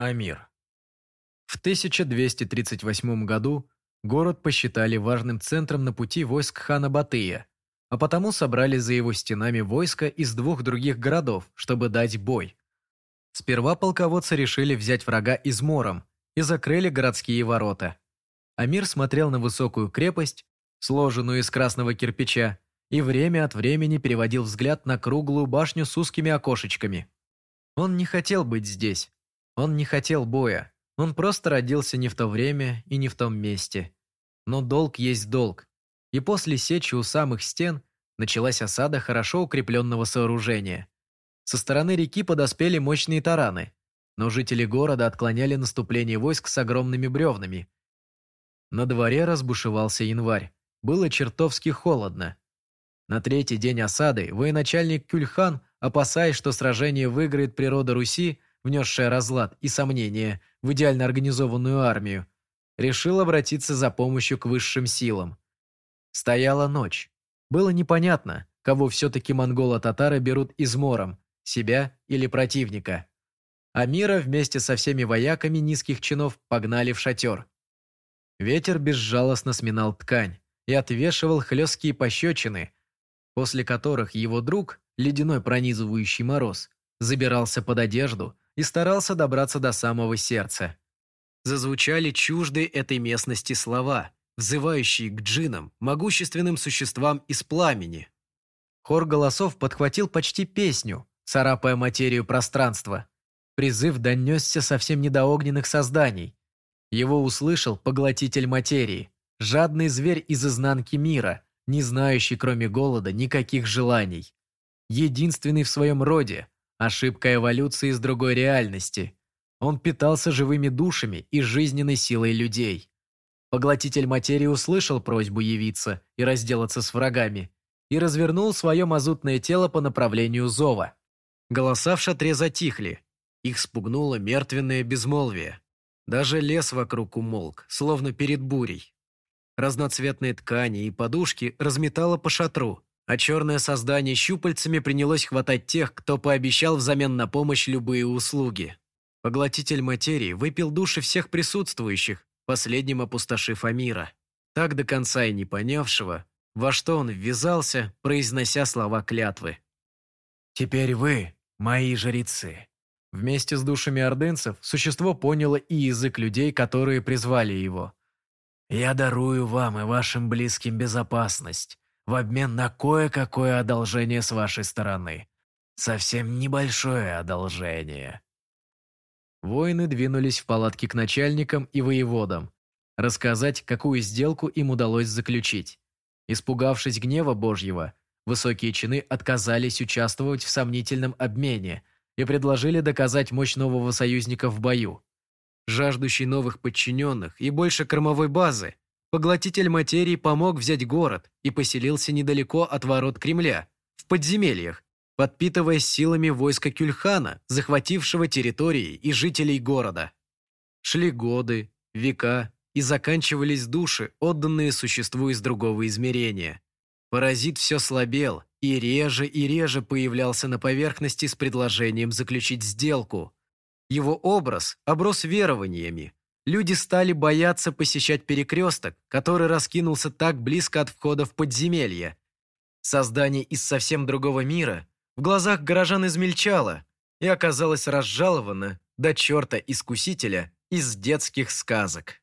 Амир. В 1238 году город посчитали важным центром на пути войск хана Батыя, а потому собрали за его стенами войска из двух других городов, чтобы дать бой. Сперва полководцы решили взять врага измором и закрыли городские ворота. Амир смотрел на высокую крепость, сложенную из красного кирпича, и время от времени переводил взгляд на круглую башню с узкими окошечками. Он не хотел быть здесь, он не хотел боя. Он просто родился не в то время и не в том месте. Но долг есть долг. И после сечи у самых стен началась осада хорошо укрепленного сооружения. Со стороны реки подоспели мощные тараны, но жители города отклоняли наступление войск с огромными бревнами. На дворе разбушевался январь. Было чертовски холодно. На третий день осады военачальник Кюльхан, опасаясь, что сражение выиграет природа Руси, внесшая разлад и сомнения в идеально организованную армию, решил обратиться за помощью к высшим силам. Стояла ночь. Было непонятно, кого все-таки монголо-татары берут измором, себя или противника. Амира вместе со всеми вояками низких чинов погнали в шатер. Ветер безжалостно сминал ткань и отвешивал хлесткие пощечины, после которых его друг, ледяной пронизывающий мороз, забирался под одежду и старался добраться до самого сердца. Зазвучали чуждые этой местности слова, взывающие к джинам, могущественным существам из пламени. Хор голосов подхватил почти песню, царапая материю пространства. Призыв донесся совсем не до огненных созданий. Его услышал поглотитель материи, жадный зверь из изнанки мира, не знающий кроме голода никаких желаний. Единственный в своем роде, Ошибка эволюции из другой реальности. Он питался живыми душами и жизненной силой людей. Поглотитель материи услышал просьбу явиться и разделаться с врагами и развернул свое мазутное тело по направлению зова. Голоса в шатре затихли. Их спугнуло мертвенное безмолвие. Даже лес вокруг умолк, словно перед бурей. Разноцветные ткани и подушки разметало по шатру, а черное создание щупальцами принялось хватать тех, кто пообещал взамен на помощь любые услуги. Поглотитель материи выпил души всех присутствующих, последним опустошив Амира. Так до конца и не понявшего, во что он ввязался, произнося слова клятвы. «Теперь вы мои жрецы». Вместе с душами ордынцев существо поняло и язык людей, которые призвали его. «Я дарую вам и вашим близким безопасность, в обмен на кое-какое одолжение с вашей стороны. Совсем небольшое одолжение». Воины двинулись в палатки к начальникам и воеводам, рассказать, какую сделку им удалось заключить. Испугавшись гнева Божьего, высокие чины отказались участвовать в сомнительном обмене и предложили доказать мощь нового союзника в бою. Жаждущий новых подчиненных и больше кормовой базы, Поглотитель материи помог взять город и поселился недалеко от ворот Кремля, в подземельях, подпитываясь силами войска Кюльхана, захватившего территории и жителей города. Шли годы, века и заканчивались души, отданные существу из другого измерения. Паразит все слабел и реже и реже появлялся на поверхности с предложением заключить сделку. Его образ оброс верованиями, люди стали бояться посещать перекресток, который раскинулся так близко от входа в подземелье. Создание из совсем другого мира в глазах горожан измельчало и оказалось разжаловано до черта-искусителя из детских сказок.